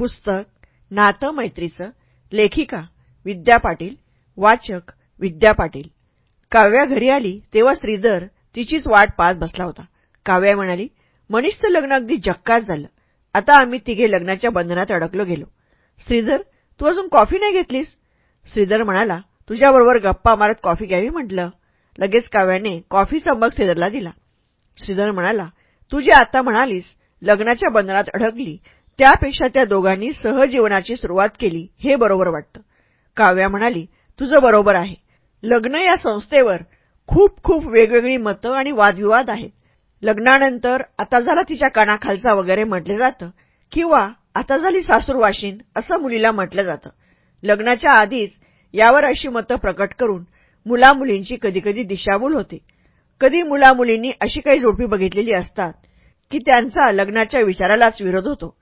पुस्तक नातं मैत्रीचं लेखिका विद्या पाटील वाचक विद्या पाटील. काव्या घरी आली तेव्हा श्रीधर तिचीच वाट पाहत बसला होता. काव्या म्हणाली मनीषचं लग्न अगदी जक्काच झालं. आता आम्ही तिघे लग्नाच्या बंधनात अडकलो गेलो. श्रीधर तू अजून कॉफी नाही घेतलीस? श्रीधर म्हणाला तुझ्याबरोबर गप्पा मारत कॉफी घ्यावी म्हटलं. लगेच काव्याने कॉफीचा मग श्रीधरला दिला. श्रीधर म्हणाला तू जे आता म्हणालीस लग्नाच्या बंधनात अडकली त्यापेक्षा त्या दोघांनी सहजीवनाची सुरुवात केली हे बरोबर वाटतं. काव्या म्हणाली तुझं बरोबर आहे. लग्न या संस्थेवर खूप खूप वेगवेगळी मतं आणि वादविवाद आहेत. लग्नानंतर आता झाला तिच्या कानाखालचा वगैरे म्हटलं जातं किंवा आता झाली सासूरवाशीन असं मुलीला म्हटलं जातं. लग्नाच्या आधीच यावर अशी मतं प्रकट करून मुलामुलींची कधीकधी दिशाभूल होते. कधी मुलामुलींनी अशी काही जोडपी बघितलेली असतात की त्यांचा लग्नाच्या विचारालाच विरोध होतो.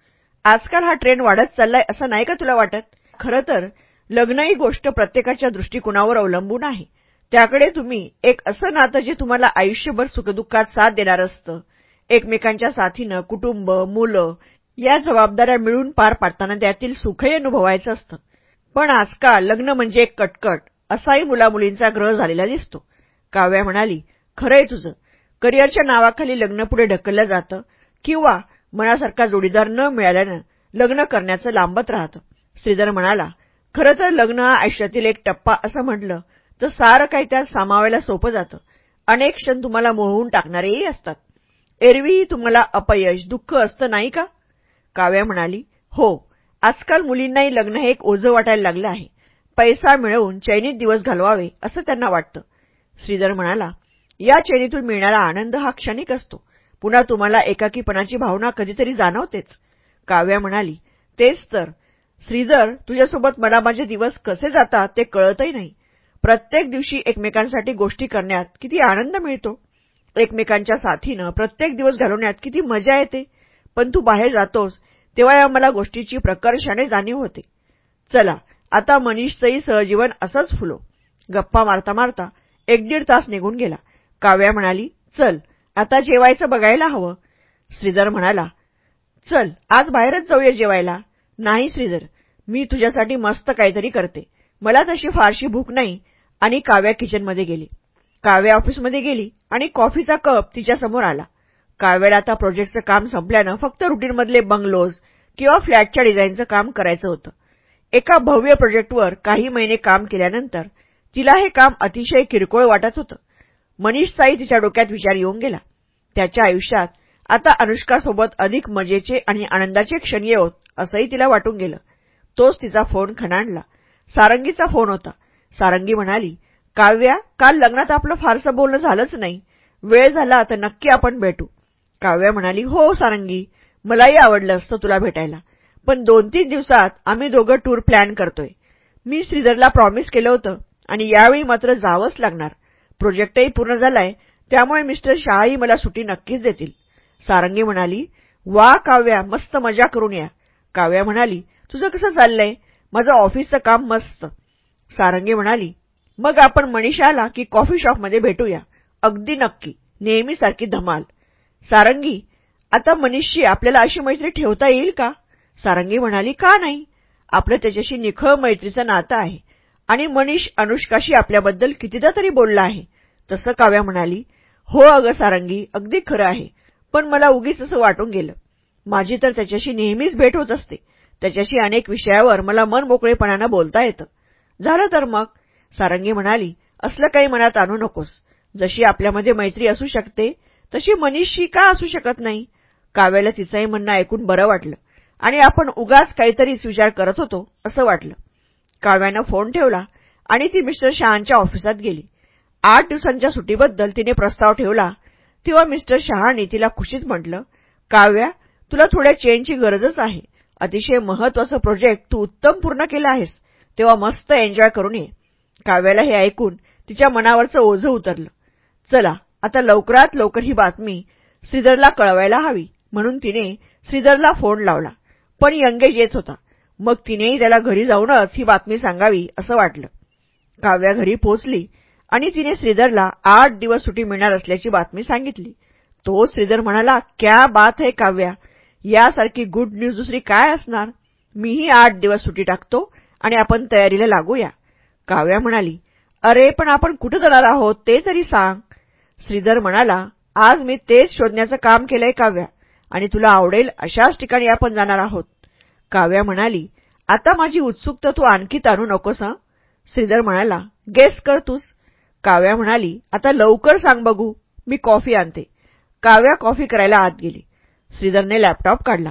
आजकाल हा ट्रेंड वाढत चाललाय असं नाही का तुला वाटत? खरं तर लग्न ही गोष्ट प्रत्येकाच्या दृष्टिकोनावर अवलंबून आहे. त्याकडे तुम्ही एक असं नातं जे तुम्हाला आयुष्यभर सुखदुःखात साथ देणार असतं. एकमेकांच्या साथीनं कुटुंब मुलं या जबाबदाऱ्या मिळून पार पाडताना त्यातील सुखही अनुभवायचं असतं. पण आजकाल लग्न म्हणजे एक कटकट असाही मुलामुलींचा ग्रह झालेला दिसतो. काव्या म्हणाली खरंय तुझं. करिअरच्या नावाखाली लग्न पुढे ढकललं जातं किंवा मनासारखा जोडीदार न मिळाल्यानं लग्न करण्याचं लांबत राहतं. श्रीधर म्हणाला खरं तर लग्न हा आयुष्यातील एक टप्पा असं म्हटलं तर सारं काही त्यात सामावायला सोपं जातं. अनेक क्षण तुम्हाला मोहवून टाकणारेही असतात. एरवीही तुम्हाला अपयश दुःख असतं नाही का? काव्या म्हणाली हो आजकाल मुलींनाही लग्न हे एक ओझं वाटायला लागलं आहे. पैसा मिळवून चैनीत दिवस घालवावे असं त्यांना वाटतं. श्रीधर म्हणाला या चैनीतून मिळणारा आनंद हा क्षणिक असतो. पुन्हा तुम्हाला एकाकीपणाची भावना कधीतरी जाणवतेच. काव्या म्हणाली तेच तर. श्रीधर तुझ्यासोबत मला माझे दिवस कसे जातात ते कळतही नाही. प्रत्येक दिवशी एकमेकांसाठी गोष्टी करण्यात किती आनंद मिळतो. एकमेकांच्या साथीनं प्रत्येक दिवस घालवण्यात किती मजा येते. पण तू बाहेर जातोस तेव्हा या मला गोष्टीची प्रकर्षाने जाणीव होते. चला आता मनीषचंही सहजीवन असंच फुलो. गप्पा मारता मारता एक दीड तास निघून गेला. काव्या म्हणाली चल आता जेवायचं बघायला हवं. श्रीधर म्हणाला चल आज बाहेरच जाऊया जेवायला. नाही श्रीधर मी तुझ्यासाठी मस्त काहीतरी करते. मला तशी फारशी भूक नाही. आणि काव्या किचनमध्ये गेली. काव्या ऑफिसमध्ये गेली आणि कॉफीचा कप तिच्यासमोर आला. काव्याला आता प्रोजेक्टचं काम संपल्यानं फक्त रुटीनमधले बंगलोज किंवा फ्लॅटच्या डिझाईनचं काम करायचं होतं. एका भव्य प्रोजेक्टवर काही महिने काम केल्यानंतर तिला हे काम अतिशय किरकोळ वाटत होतं. मनीषचाही तिच्या डोक्यात विचार येऊन गेला. त्याच्या आयुष्यात आता अनुष्कासोबत अधिक मजेचे आणि आनंदाचे क्षण येवत असंही तिला वाटून गेलं. तोच तिचा फोन खणाणला. सारंगीचा फोन होता. सारंगी म्हणाली काव्या काल लग्नात आपलं फारसं बोलणं झालंच नाही. वेळ झाला तर नक्की आपण भेटू. काव्या म्हणाली हो सारंगी. मलाही आवडलं असतं तुला भेटायला. पण दोन तीन दिवसात आम्ही दोघं टूर प्लॅन करतोय. मी श्रीधरला प्रॉमिस केलं होतं आणि यावेळी मात्र जावंच लागणार. प्रोजेक्टही पूर्ण झालाय त्यामुळे मिस्टर शहाही मला सुट्टी नक्कीच देतील. सारंगी म्हणाली वा काव्या मस्त मजा करून या. काव्या म्हणाली तुझं कसं चाललंय? माझं ऑफिसचं काम मस्त. सारंगी म्हणाली मग आपण मनीषा आला की कॉफी शॉपमध्ये भेटूया. अगदी नक्की. नेहमीसारखी धमाल. सारंगी आता मनीषशी आपल्याला अशी मैत्री ठेवता येईल का? सारंगी म्हणाली का नाही? आपलं त्याच्याशी निखळ मैत्रीचं नातं आहे. आणि मनीष अनुष्काशी आपल्याबद्दल कितीदा तरी बोलला आहे. तसं काव्या म्हणाली हो अगं सारंगी अगदी खरं आहे पण मला उगीच असं वाटून गेलं. माझी तर त्याच्याशी नेहमीच भेट होत असते. त्याच्याशी अनेक विषयावर मला मन मोकळेपणानं बोलता येतं. झालं तर मग? सारंगी म्हणाली असलं काही मनात आणू नकोस. जशी आपल्यामध्ये मैत्री असू शकते तशी मनीषशी का असू शकत नाही? काव्याला तिचंही म्हणणं ऐकून बरं वाटलं. आणि आपण उगाच काहीतरीच विचार करत होतो असं वाटलं. काव्यानं फोन ठेवला आणि ती मिस्टर शहांच्या ऑफिसात गेली. आठ दिवसांच्या सुटीबद्दल तिने प्रस्ताव ठेवला. तेव्हा मिस्टर शहानी तिला खुशीत म्हटलं काव्या तुला थोड्या चेनची गरजच आहे. अतिशय महत्वाचं प्रोजेक्ट तू उत्तम पूर्ण केला आहेस. तेव्हा मस्त एन्जॉय करून ये. काव्याला हे ऐकून तिच्या मनावरचं ओझं उतरलं. चला आता लवकरात लवकर ही बातमी श्रीधरला कळवायला हवी. म्हणून तिने श्रीधरला फोन लावला. पण यंगेज येत होता. मग तिनेही त्याला घरी जाऊनच ही बातमी सांगावी असं वाटलं. काव्या घरी पोचली आणि तिने श्रीधरला आठ दिवस सुटी मिळणार असल्याची बातमी सांगितली. तो श्रीधर म्हणाला क्या बात आहे काव्या यासारखी गुड न्यूज दुसरी काय असणार? मीही आठ दिवस सुटी टाकतो आणि आपण तयारीला लागूया. काव्या म्हणाली अरे पण आपण कुठं जाणार आहोत ते तरी सांग. श्रीधर म्हणाला आज मी तेच शोधण्याचं काम केलंय काव्या आणि तुला आवडेल अशाच ठिकाणी आपण जाणार आहोत. काव्या म्हणाली आता माझी उत्सुकता तू आणखी ताणू नकोस हं? श्रीधर म्हणाला गेस कर तूच. काव्या म्हणाली आता लवकर सांग बघू मी कॉफी आणते. काव्या कॉफी करायला आत गेली. श्रीधरने लॅपटॉप काढला.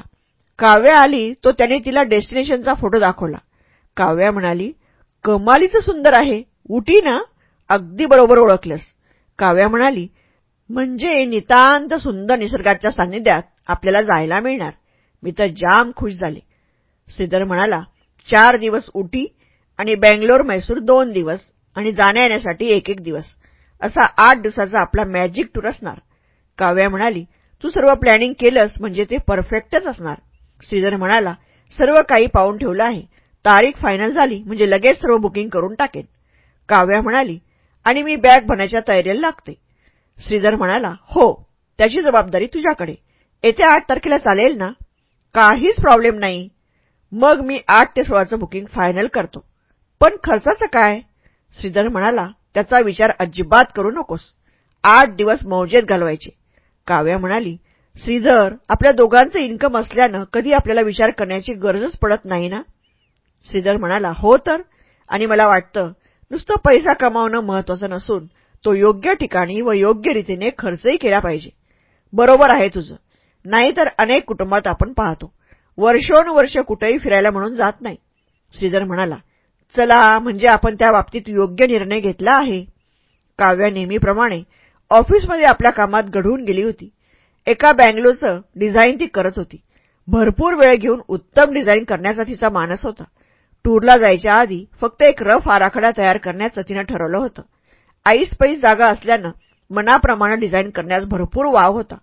काव्या आली तो त्याने तिला डेस्टिनेशनचा फोटो दाखवला. काव्या म्हणाली कमालीचं सुंदर आहे उटी ना अगदी बरोबर ओळखलंस. काव्या म्हणाली म्हणजे नितांत सुंदर निसर्गाच्या सान्निध्यात आपल्याला जायला मिळणार. मी तर जाम खुश झाले. श्रीधर म्हणाला चार दिवस उटी आणि बेंगलोर मैसूर दोन दिवस आणि जाण्या येण्यासाठी एक एक दिवस. असा आठ दिवसाचा आपला मॅजिक टूर असणार. काव्या म्हणाली तू सर्व प्लॅनिंग केलंस म्हणजे ते परफेक्टच असणार. श्रीधर म्हणाला सर्व काही पाहून ठेवलं आहे. तारीख फायनल झाली म्हणजे लगेच सर्व बुकिंग करून टाकेन. काव्या म्हणाली आणि मी बॅग भरण्याच्या तयारीला लागते. श्रीधर म्हणाला हो त्याची जबाबदारी तुझ्याकडे. येत्या आठ तारखेला चालेल ना? काहीच प्रॉब्लेम नाही. मग मी आठ ते सोळाचं बुकिंग फायनल करतो. पण खर्चाचं काय? श्रीधर म्हणाला त्याचा विचार अजिबात करू नकोस. आठ दिवस मौजेत घालवायचे. काव्या म्हणाली श्रीधर आपल्या दोघांचं इन्कम असल्यानं कधी आपल्याला विचार करण्याची गरजच पडत नाही ना? श्रीधर म्हणाला हो तर. आणि मला वाटतं नुसतं पैसा कमावणं महत्वाचं नसून तो योग्य ठिकाणी व योग्य रीतीने खर्चही केला पाहिजे. बरोबर आहे तुझं. नाहीतर अनेक कुटुंबात आपण पाहतो. वर्षोनुवर्ष कुठेही फिरायला म्हणून जात नाही. श्रीधर म्हणाला चला म्हणजे आपण त्या बाबतीत योग्य निर्णय घेतला आहे. काव्या नेहमीप्रमाणे ऑफिसमध्ये आपल्या कामात घडवून गेली होती. एका बँगलोचं डिझाईन ती करत होती. भरपूर वेळ घेऊन उत्तम डिझाईन करण्याचा तिचा मानस होता. टूरला जायच्या आधी फक्त एक रफ आराखडा तयार करण्याचं तिनं ठरवलं होतं. आईस पैस जागा असल्यानं मनाप्रमाणे डिझाईन करण्यास भरपूर वाव होता.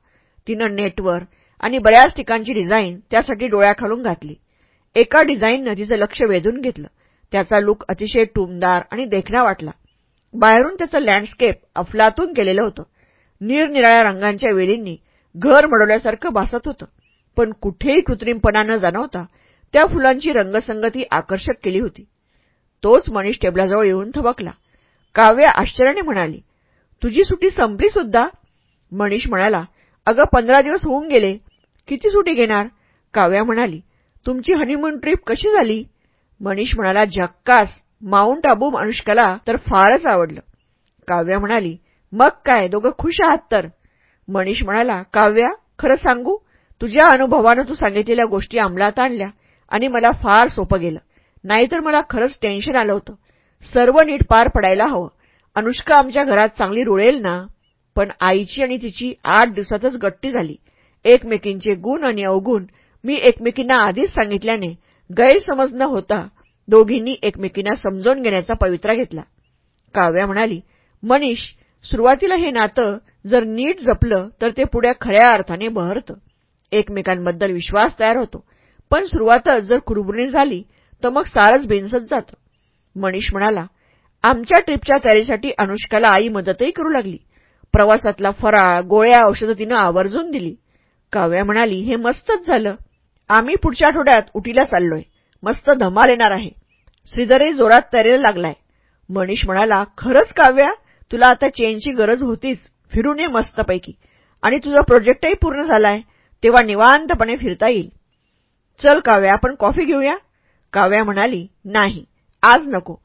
तिनं नेटवर आणि बऱ्याच ठिकाणची डिझाईन त्यासाठी डोळ्याखालून घातली. एका डिझाईननं तिचं लक्ष वेधून घेतलं. त्याचा लुक अतिशय टुमदार आणि देखणा वाटला. बाहेरून त्याचं लँडस्केप अफलातून केलेलं होतं. निरनिराळ्या रंगांच्या वेलींनी घर मडवल्यासारखं भासत होतं. पण कुठेही कृत्रिमपणा न जाणवता त्या फुलांची रंगसंगती आकर्षक केली होती. तोच मनीष टेबलाजवळ येऊन थबकला. काव्या आश्चर्याने म्हणाली तुझी सुट्टी संपली सुद्धा? मनीष म्हणाला अगं पंधरा दिवस होऊन गेले. किती सुटी घेणार? काव्या म्हणाली तुमची हनीमून ट्रिप कशी झाली? मनीष म्हणाला झक्कास. माउंट आबू अनुष्काला तर फारच आवडलं. काव्या म्हणाली मग काय दोघं खुश आहात तर? मनीष म्हणाला काव्या खरं सांगू तुझ्या अनुभवानं तू सांगितलेल्या गोष्टी अंमलात आणल्या आणि मला फार सोपं गेलं. नाहीतर मला खरंच टेन्शन आलं होतं. सर्व नीट पार पडायला हवं. अनुष्का आमच्या घरात चांगली रुळेल ना? पण आईची आणि तिची आठ दिवसातच गट्टी झाली. एकमेकींचे गुण आणि अवगुण मी एकमेकींना आधीच सांगितल्याने गैरसमज न होता दोघींनी एकमेकींना समजून घेण्याचा पवित्रा घेतला. काव्या म्हणाली मनीष सुरुवातीला हे नातं जर नीट जपलं तर ते पुढे खऱ्या अर्थाने बहरतं. एकमेकांबद्दल विश्वास तयार होतो. पण सुरुवातच जर कुरबुरी झाली तर मग सारच भिनसत जातं. मनीष म्हणाला आमच्या ट्रिपच्या तयारीसाठी अनुष्काला आई मदतही करू लागली. प्रवासातला फराळ गोळ्या औषधं तिनं आवर्जून दिली. काव्या म्हणाली हे मस्तच झालं. आम्ही पुढच्या आठवड्यात उटीला चाललोय. मस्त धमाल येणार आहे. श्रीधरही जोरात तयारीला लागलाय. मनीष म्हणाला खरंच काव्या तुला आता चेनची गरज होतीच. फिरून ये मस्तपैकी. आणि तुझा प्रोजेक्टही पूर्ण झालाय. तेव्हा निवांतपणे फिरता येईल. चल काव्या आपण कॉफी घेऊया. काव्या म्हणाली नाही आज नको.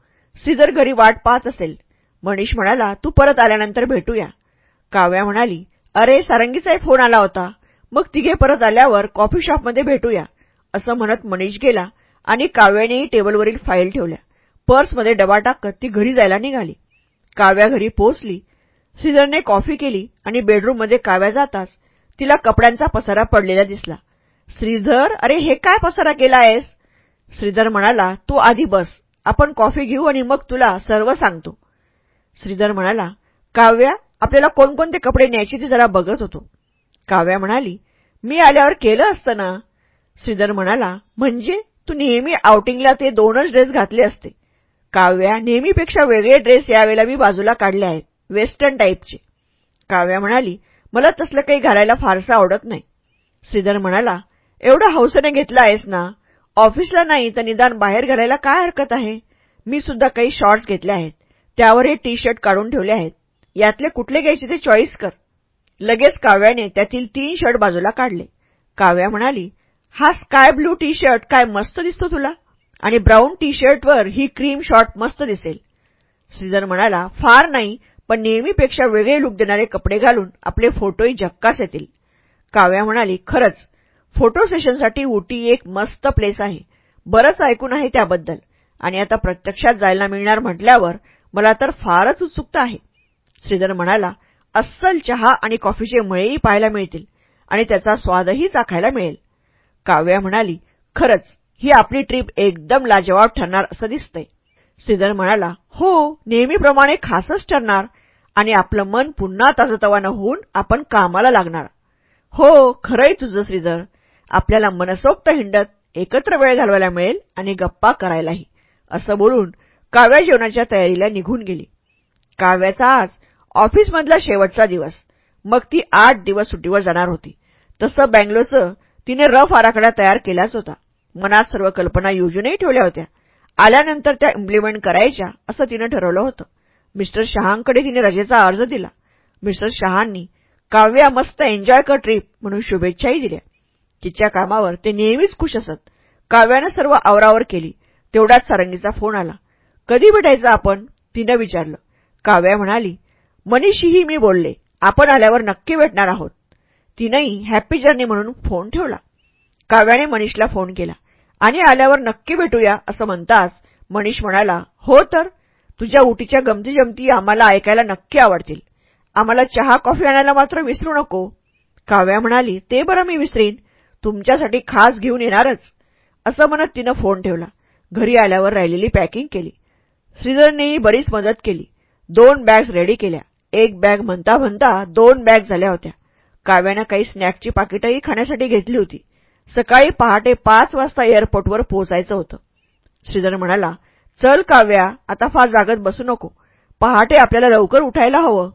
श्रीधर घरी वाट पाहत असेल. मनीष म्हणाला तू परत आल्यानंतर भेटूया. काव्या म्हणाली अरे सारंगीचाही फोन आला होता. मग तिघे परत आल्यावर कॉफी शॉपमध्ये भेटूया. असं म्हणत मनीष गेला आणि काव्यानेही टेबलवरील फाईल ठेवल्या. पर्समध्ये डबा टाकत ती घरी जायला निघाली. काव्या घरी पोहोचली. श्रीधरने कॉफी केली आणि बेडरूममध्ये काव्या जाताच तिला कपड्यांचा पसारा पडलेला दिसला. श्रीधर अरे हे काय पसारा केला आहेस श्रीधर म्हणाला तू आधी बस. आपण कॉफी घेऊ आणि मग तुला सर्व सांगतो. श्रीधर म्हणाला काव्या आपल्याला कोणकोणते कपडे न्यायचे ते जरा बघत होतो. काव्या म्हणाली मी आल्यावर केलं असतं ना? श्रीधर म्हणाला म्हणजे तू नेहमी आउटिंगला ते दोनच ड्रेस घातले असते. काव्या नेहमीपेक्षा वेगळे ड्रेस यावेळेला मी बाजूला काढले आहेत वेस्टर्न टाईपचे काव्या म्हणाली मला तसलं काही घालायला फारसं आवडत नाही. श्रीधर म्हणाला एवढं हौसेने घेतलं आहेस ना? ऑफिसला नाही तर निदान बाहेर घालायला काय हरकत आहे? मी सुद्धा काही शॉर्ट्स घेतले आहेत. त्यावर हे टी शर्ट काढून ठेवले आहेत. यातले कुठले घ्यायचे ते चॉईस कर. लगेच काव्याने त्यातील तीन शर्ट बाजूला काढले. काव्या म्हणाली हा स्काय ब्लू टी शर्ट काय मस्त दिसतो तुला? आणि ब्राऊन टी शर्टवर ही क्रीम शॉर्ट मस्त दिसेल. श्रीधर म्हणाला फार नाही पण नेहमीपेक्षा वेगळे लुक देणारे कपडे घालून आपले फोटोही झक्कास येतील. काव्या म्हणाली खरंच फोटो सेशनसाठी उटी एक मस्त प्लेस आहे. बरंच ऐकून आहे त्याबद्दल. आणि आता प्रत्यक्षात जायला मिळणार म्हटल्यावर मला तर फारच उत्सुकता आहे. श्रीधर म्हणाला अस्सल चहा आणि कॉफीचे मळेही पाहायला मिळतील आणि त्याचा स्वादही चाखायला मिळेल. काव्या म्हणाली खरंच ही आपली ट्रीप एकदम लाजवाब ठरणार असं दिसतंय. श्रीधर म्हणाला हो नेहमीप्रमाणे खासच ठरणार आणि आपलं मन पुन्हा ताजतवानं होऊन आपण कामाला लागणार. हो खरंय तुझं श्रीधर. आपल्याला मनसोक्त हिंडत एकत्र वेळ घालवायला मिळेल आणि गप्पा करायलाही. असं बोलून काव्या जेवणाच्या तयारीला निघून गेली. काव्याचा आज ऑफिसमधला शेवटचा दिवस. मग ती आठ दिवस सुट्टीवर जाणार होती. तसं बँगलोरचं तिने रफ आराखडा तयार केलाच होता. मनात सर्व कल्पना योजूनही ठेवल्या होत्या. आल्यानंतर त्या इम्प्लिमेंट करायच्या असं तिनं ठरवलं होतं. मिस्टर शहांकडे तिने रजेचा अर्ज दिला. मिस्टर शहांनी काव्या मस्त एन्जॉय कर ट्रीप म्हणून शुभेच्छाही दिल्या. तिच्या कामावर ते नेहमीच खुश असत. काव्यानं सर्व आवरावर केली. तेवढाच सारंगीचा फोन आला. कधी भेटायचं आपण? तिनं विचारलं. काव्या म्हणाली मनीषीही मी बोलले आपण आल्यावर नक्की भेटणार आहोत. तिनंही हॅपी जर्नी म्हणून फोन ठेवला. काव्याने मनीषला फोन केला. आणि आल्यावर नक्की भेटूया असं म्हणताच मनीष म्हणाला हो तर तुझ्या उटीच्या गमती जमती आम्हाला ऐकायला नक्की आवडतील. आम्हाला चहा कॉफी आणायला मात्र विसरू नको. काव्या म्हणाली ते बरं मी विसरीन. तुमच्यासाठी खास घेऊन येणारच. असं म्हणत तिनं फोन ठेवला. घरी आल्यावर राहिलेली पॅकिंग केली. श्रीधरनेही बरीच मदत केली. दोन बॅग्स रेडी केल्या. एक बॅग म्हणता म्हणता दोन बॅग झाल्या होत्या. काव्यानं काही स्नॅकची पाकिटंही खाण्यासाठी घेतली होती. सकाळी पहाटे पाच वाजता एअरपोर्टवर पोहोचायचं होतं. श्रीधर म्हणाला चल काव्या आता फार जागत बसू नको. पहाटे आपल्याला लवकर उठायला हवं.